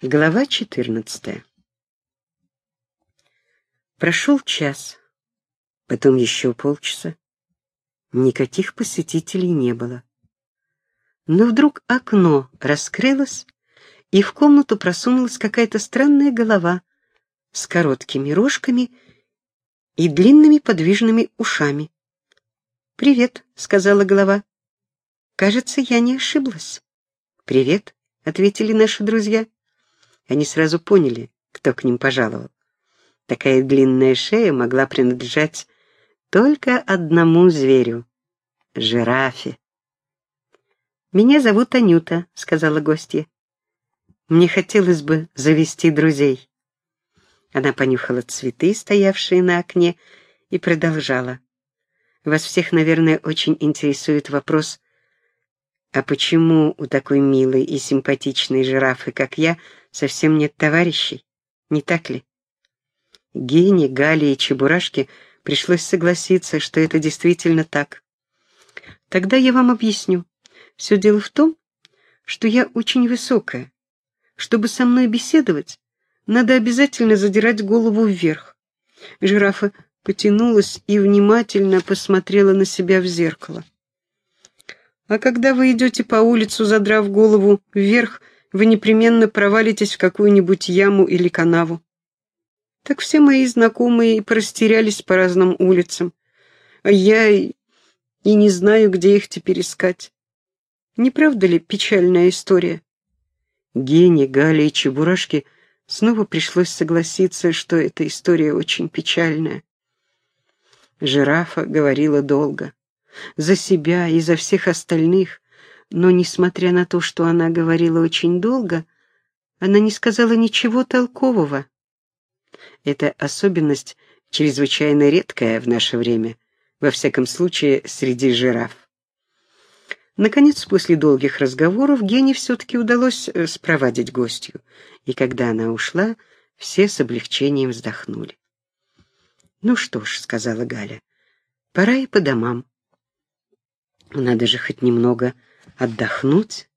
Глава 14. Прошел час, потом еще полчаса. Никаких посетителей не было. Но вдруг окно раскрылось, и в комнату просунулась какая-то странная голова с короткими рожками и длинными подвижными ушами. «Привет», — сказала голова. «Кажется, я не ошиблась». «Привет», — ответили наши друзья. Они сразу поняли, кто к ним пожаловал. Такая длинная шея могла принадлежать только одному зверю — жирафе. «Меня зовут Анюта», — сказала гостья. «Мне хотелось бы завести друзей». Она понюхала цветы, стоявшие на окне, и продолжала. «Вас всех, наверное, очень интересует вопрос, а почему у такой милой и симпатичной жирафы, как я, совсем нет товарищей? Не так ли? Гене, Гале и Чебурашке пришлось согласиться, что это действительно так. Тогда я вам объясню. Все дело в том, что я очень высокая. Чтобы со мной беседовать, надо обязательно задирать голову вверх. Жирафа потянулась и внимательно посмотрела на себя в зеркало. А когда вы идете по улицу, задрав голову вверх, вы непременно провалитесь в какую-нибудь яму или канаву. Так все мои знакомые простерялись по разным улицам, а я и, и не знаю, где их теперь искать. Не правда ли печальная история? Гене, Гале и Чебурашке снова пришлось согласиться, что эта история очень печальная. Жирафа говорила долго за себя и за всех остальных, но, несмотря на то, что она говорила очень долго, она не сказала ничего толкового. Эта особенность чрезвычайно редкая в наше время, во всяком случае среди жираф. Наконец, после долгих разговоров, Гене все-таки удалось э, спровадить гостью, и когда она ушла, все с облегчением вздохнули. «Ну что ж», — сказала Галя, — «пора и по домам». Надо же хоть немного отдохнуть.